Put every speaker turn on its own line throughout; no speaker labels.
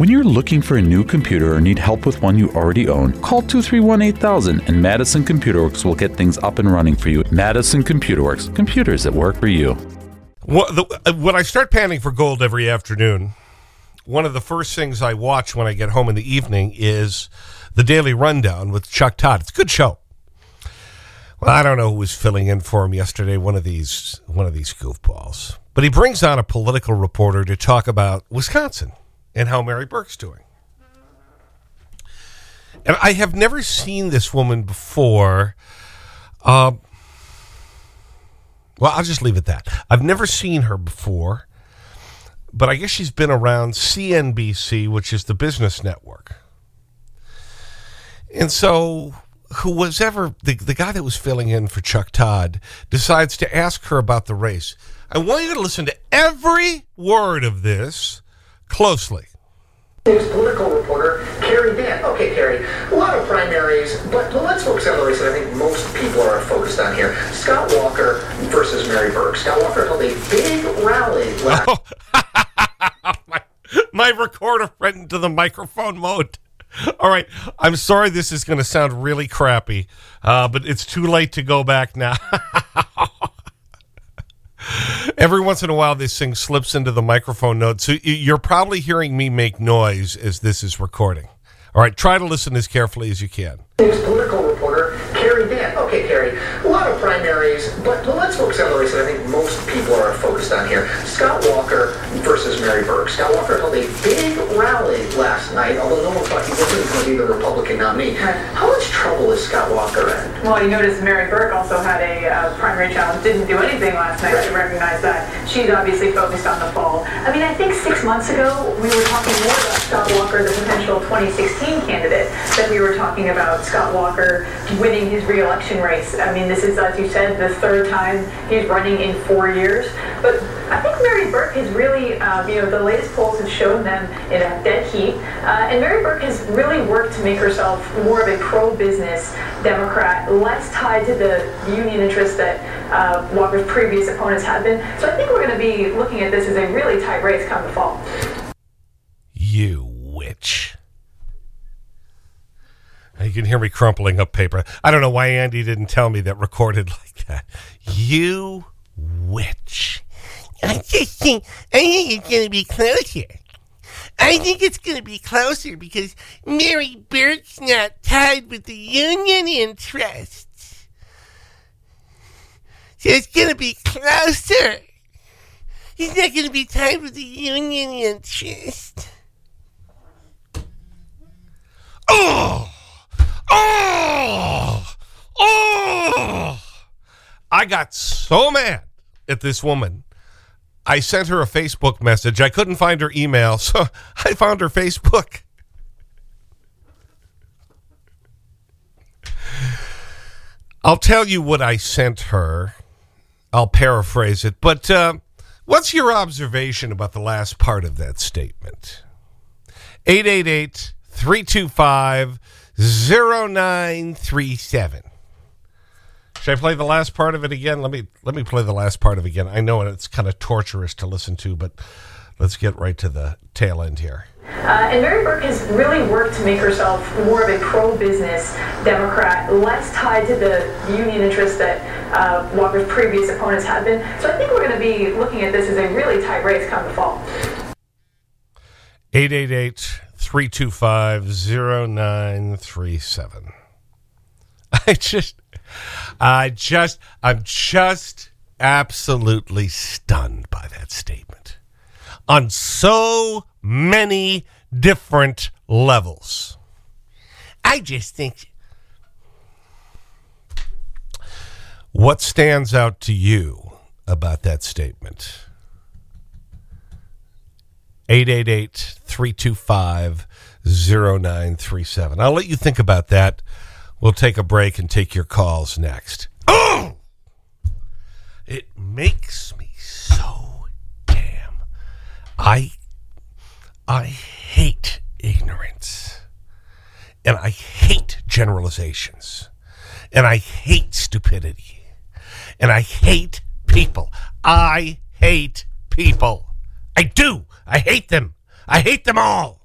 When you're looking for a new computer or need help with one you already own, call 231 8000 and Madison Computer Works will get things up and running for you. Madison Computer Works, computers that work for you.
Uh, when I start panning for gold every afternoon, one of the first things I watch when I get home in the evening is the Daily Rundown with Chuck Todd. It's a good show. Well, I don't know who was filling in for him yesterday, one of these, one of these goofballs. But he brings on a political reporter to talk about Wisconsin and how Mary Burke's doing. And I have never seen this woman before. Uh, well, I'll just leave it that. I've never seen her before, but I guess she's been around CNBC, which is the business network. And so who was ever, the, the guy that was filling in for Chuck Todd, decides to ask her about the race. I want you to listen to every word of this closely.
News political reporter Carrie Dann. Okay, Carrie, a lot of primaries, but let's focus on the race that I think most people are focused on here. Scott Walker versus Mary Burke. Scott Walker held a big rally last...
my, my recorder went into the microphone mode. All right. I'm sorry this is going to sound really crappy, uh, but it's too late to go back now. Every once in a while, this thing slips into the microphone note. So you're probably hearing me make noise as this is recording. All right, try to listen as carefully as you can.
Political reporter Carrie Dann. Okay, Carrie, a lot of primaries, but let's focus on the race that I think most people are focused on here. Scott Walker versus Mary Burke. Scott Walker held a big rally last night, although no one thought he wasn't going to be the Republican nominee. How trouble Scott Walker?
Well, you notice Mary Burke also had a uh, primary challenge, didn't do anything last night to recognize that. She's obviously focused on the fall. I mean, I think six months ago, we were talking more about Scott Walker, the potential 2016 candidate, than we were talking about Scott Walker winning his reelection race. I mean, this is, as you said, the third time he's running in four years. But I think Mary Burke has really, um, you know, the latest polls have shown them in a dead heat. Uh, and Mary Burke has really worked to make herself more of a pro-business Democrat, less tied to the union interests that uh, Walker's previous opponents had been. So I think we're going to be looking at this as a really tight race come the fall.
You witch. You can hear me crumpling up paper. I don't know why Andy didn't tell me that recorded like that. You witch. I just think, I think it's going to be closer. I think it's going to be closer because Mary Burke's not tied with the union interests. So it's going to be closer. He's not going to be tied with the union interest. Oh! Oh! Oh! I got so mad at this woman. I sent her a Facebook message. I couldn't find her email, so I found her Facebook. I'll tell you what I sent her. I'll paraphrase it. But uh, what's your observation about the last part of that statement? 888 325 0937. Should I play the last part of it again? Let me, let me play the last part of it again. I know it's kind of torturous to listen to, but let's get right to the tail end here.
Uh, and Mary Burke has really worked to make herself more of a pro-business Democrat, less tied to the union interests that uh, Walker's previous opponents had been. So I think we're going to be looking at this as a really tight race come the fall.
888 325 0937. I just, I just, I'm just absolutely stunned by that statement on so many different levels. I just think. What stands out to you about that statement? 888 325 0937. I'll let you think about that. We'll take a break and take your calls next. Oh! It makes me so damn. I, I hate ignorance. And I hate generalizations. And I hate stupidity. And I hate people. I hate people. I do. I hate them. I hate them all.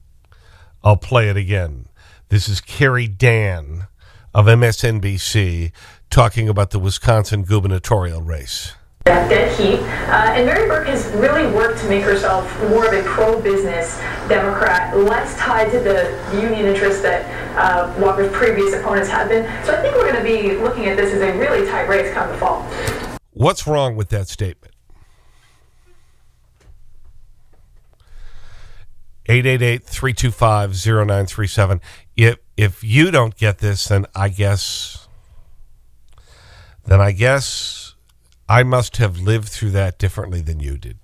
I'll play it again. This is Carrie Dann of MSNBC talking about the Wisconsin gubernatorial race.
That dead heat. Uh, and Mary Burke has really worked to make herself more of a pro-business Democrat, less tied to the union interests that uh, Walker's previous opponents have been. So I think we're going to be looking at this as a really tight race come the fall.
What's wrong with that statement? 888-325-0937. If, if you don't get this, then I guess, then I guess I must have lived through that differently than you did.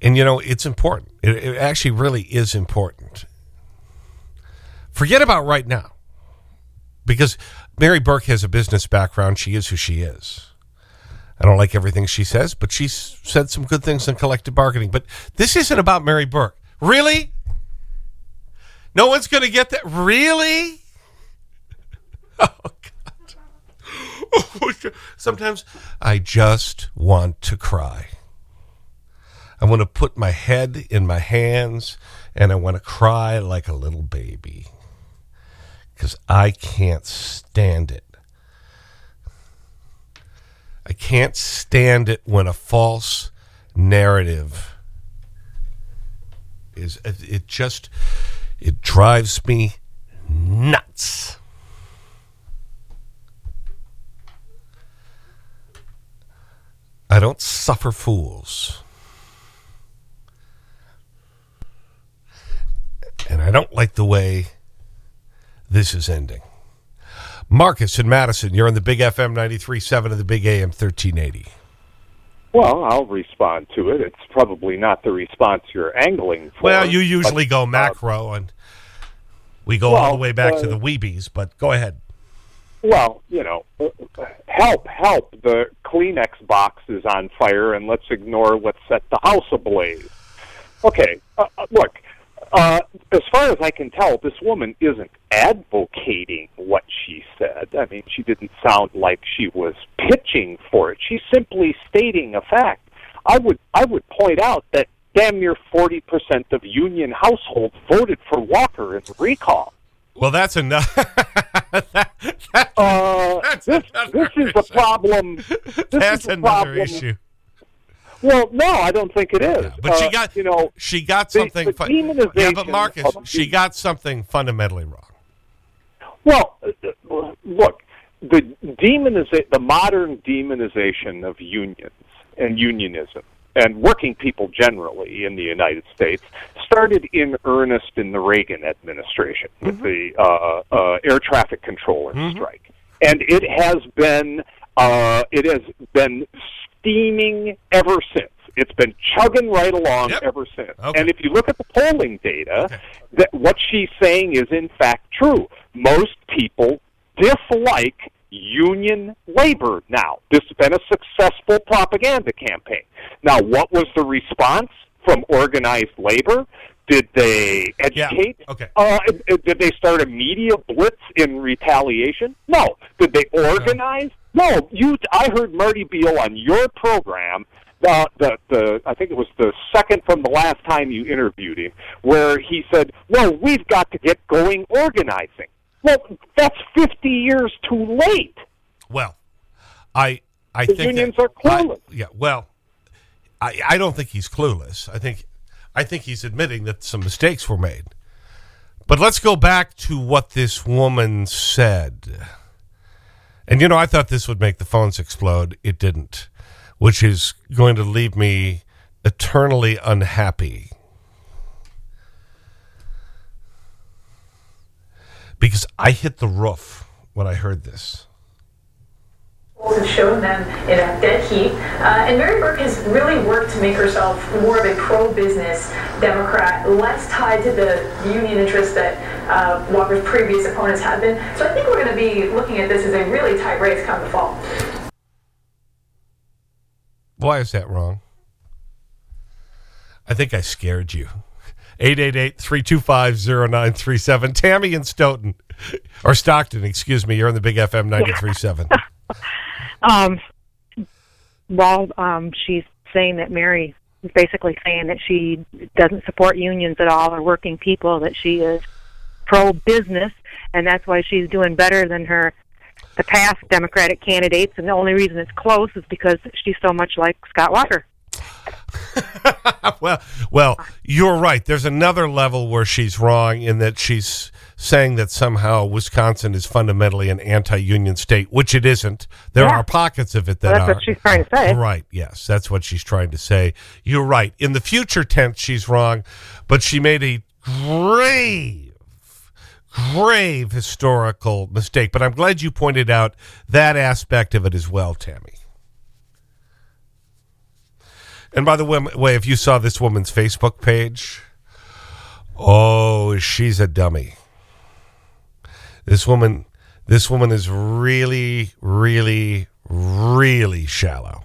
And, you know, it's important. It, it actually really is important. Forget about right now. Because Mary Burke has a business background. She is who she is. I don't like everything she says, but she's said some good things on collective bargaining. But this isn't about Mary Burke. Really? No one's going to get that? Really? Oh, God. Sometimes I just want to cry. I want to put my head in my hands and I want to cry like a little baby because I can't stand it. I can't stand it when a false narrative is, it just, it drives me nuts. I don't suffer fools. And I don't like the way this is ending. Marcus in Madison, you're on the Big FM 93.7 of the Big AM 1380.
Well, I'll respond to it. It's probably not the response you're angling for.
Well, you usually
but,
go macro, uh, and we go
well,
all the way back
uh,
to the Weebies, but go ahead.
Well, you know, help, help. The Kleenex box is on fire, and let's ignore what set the house ablaze. Okay, uh, look, uh, as far as I can tell, this woman isn't advocating what she said. I mean, she didn't sound like she was pitching for it. She's simply stating a fact. I would I would point out that damn near forty percent of union households voted for Walker in the recall.
Well, that's enough.
that, that, uh, that's this, this is a problem. This
that's
is a
another
problem.
issue.
Well, no, I don't think it is.
Yeah, but she
Uh,
got,
you know,
she got something.
the demonization
yeah, but Marcus, she got something fundamentally wrong.
Well, look, the demoniza- the modern demonization of unions and unionism and working people generally in the United States started in earnest in the Reagan administration with the uh, uh, air traffic controller strike, and it has been uh, it has been steaming ever since. It's been chugging right along
Yep.
ever since.
Okay.
And if you look at the polling data,
Okay.
that what she's saying is in fact true. Most people dislike union labor now. This has been a successful propaganda campaign. Now, what was the response from organized labor? Did they educate?
okay.
Uh, did they start a media blitz in retaliation? No. Did they organize? No. You, I heard Marty Beil on your program. The, the the I think it was the second from the last time you interviewed him, where he said, "Well, we've got to get going organizing." Well, that's fifty years too late.
Well, I I
The
think
unions
that-
are clueless.
I- yeah, well, I I don't think he's clueless. I think I think he's admitting that some mistakes were made. But let's go back to what this woman said. And you know, I thought this would make the phones explode. It didn't, which is going to leave me eternally unhappy. Because I hit the roof when I heard this.
have shown them in a dead heat. Uh, and Mary Burke has really worked to make herself more of a pro-business Democrat, less tied to the union interests that uh, Walker's previous opponents had been. So I think we're going to be looking at this as a really tight race come the fall.
Why is that wrong? I think I scared you. 888-325-0937. Tammy and Stoughton. Or Stockton, excuse me. You're on the Big FM 93.7.
Um, well, um, she's saying that Mary is basically saying that she doesn't support unions at all or working people, that she is pro business, and that's why she's doing better than her the past Democratic candidates. And the only reason it's close is because she's so much like Scott Walker.
well, well, you're right. There's another level where she's wrong in that she's saying that somehow Wisconsin is fundamentally an anti-union state, which it isn't. There
Yeah.
are pockets of it that
Well, that's
are.
what she's trying to say.
Right, yes, that's what she's trying to say. You're right. In the future tense, she's wrong, but she made a grave, grave historical mistake. But I'm glad you pointed out that aspect of it as well, Tammy. And by the way, if you saw this woman's Facebook page, oh, she's a dummy. This woman, this woman is really, really, really shallow.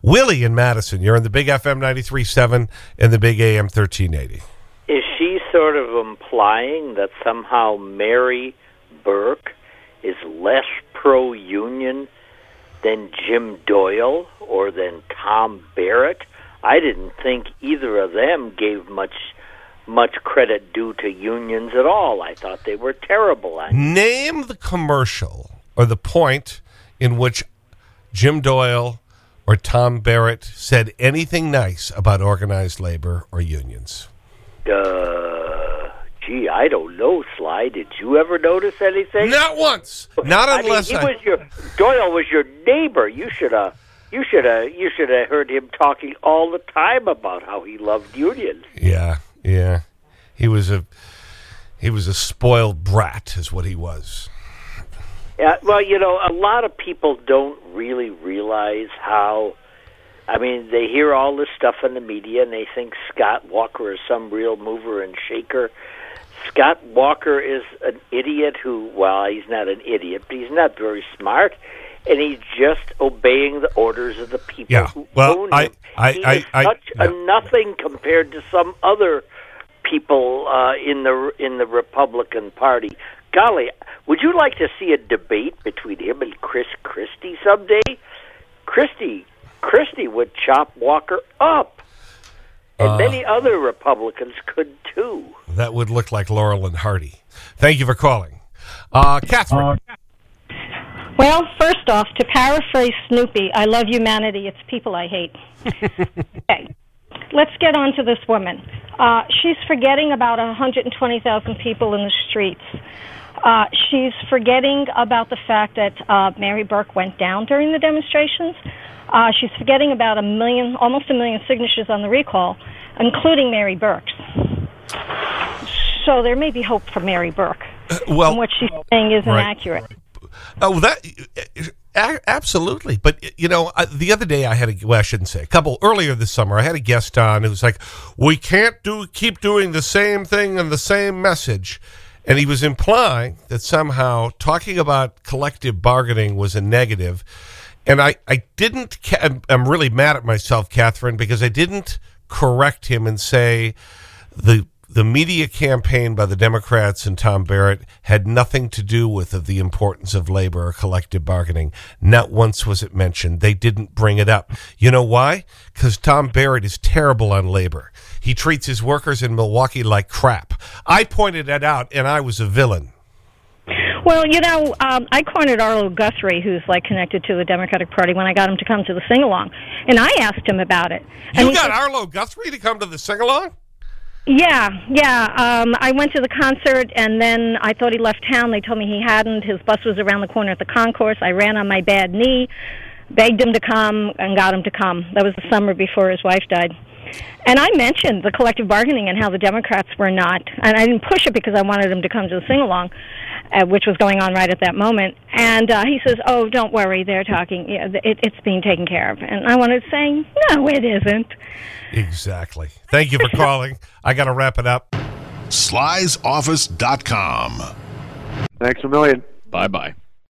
Willie in Madison, you're in the Big FM 93.7 and the Big AM 1380.
Is she sort of implying that somehow Mary Burke is less pro union than Jim Doyle or than Tom Barrett? I didn't think either of them gave much much credit due to unions at all. I thought they were terrible at it.
Name the commercial or the point in which Jim Doyle or Tom Barrett said anything nice about organized labor or unions.
Uh, gee, I don't know, Sly. Did you ever notice anything?
Not once. Not
I mean,
unless
he
I-
was your Doyle was your neighbor. You should have. You should have. You should have heard him talking all the time about how he loved unions.
Yeah, yeah. He was a he was a spoiled brat, is what he was.
Yeah, well, you know, a lot of people don't really realize how. I mean, they hear all this stuff in the media and they think Scott Walker is some real mover and shaker. Scott Walker is an idiot who, well, he's not an idiot, but he's not very smart, and he's just obeying the orders of the people
Yeah,
who
well,
own
I-
him.
I-
he
I-
is
I-
such
yeah.
a nothing compared to some other people uh, in the in the Republican Party. Golly, would you like to see a debate between him and Chris Christie someday? Christie Christie would chop Walker up, and
Uh.
many other Republicans could too.
That would look like Laurel and Hardy. Thank you for calling. Uh, Catherine.
Well, first off, to paraphrase Snoopy, I love humanity. It's people I hate. okay. Let's get on to this woman. Uh, she's forgetting about 120,000 people in the streets. Uh, she's forgetting about the fact that uh, Mary Burke went down during the demonstrations. Uh, she's forgetting about a million, almost a million signatures on the recall, including Mary Burke's. So there may be hope for Mary Burke.
well-
and what she's saying isn't
Right.
accurate.
Oh, that absolutely. But you know, uh, the other day I had a well, I shouldn't say a couple earlier this summer. I had a guest on who was like, "We can't do keep doing the same thing and the same message," and he was implying that somehow talking about collective bargaining was a negative. And I, I didn't, I'm- really mad at myself, Catherine, because I didn't correct him and say the the media campaign by the Democrats and Tom Barrett had nothing to do with of the importance of labor or collective bargaining. Not once was it mentioned. They didn't bring it up. You know why? Because Tom Barrett is terrible on labor. He treats his workers in Milwaukee like crap. I pointed that out, and I was a villain.
Well, you know, um, I cornered Arlo Guthrie, who's like connected to the Democratic Party, when I got him to come to the sing along, and I asked him about it. And
You got
said,
Arlo Guthrie to come to the sing along?
Yeah, yeah. Um, I went to the concert, and then I thought he left town. They told me he hadn't. His bus was around the corner at the concourse. I ran on my bad knee, begged him to come, and got him to come. That was the summer before his wife died. And I mentioned the collective bargaining and how the Democrats were not, and I didn't push it because I wanted him to come to the sing along, uh, which was going on right at that moment. And uh, he says, "Oh, don't worry, they're talking. Yeah, it, it's being taken care of." And I wanted to say, "No, it isn't."
Exactly. Thank you for calling. I got to wrap it up.
Slysoffice.com.
Thanks a million.
Bye bye.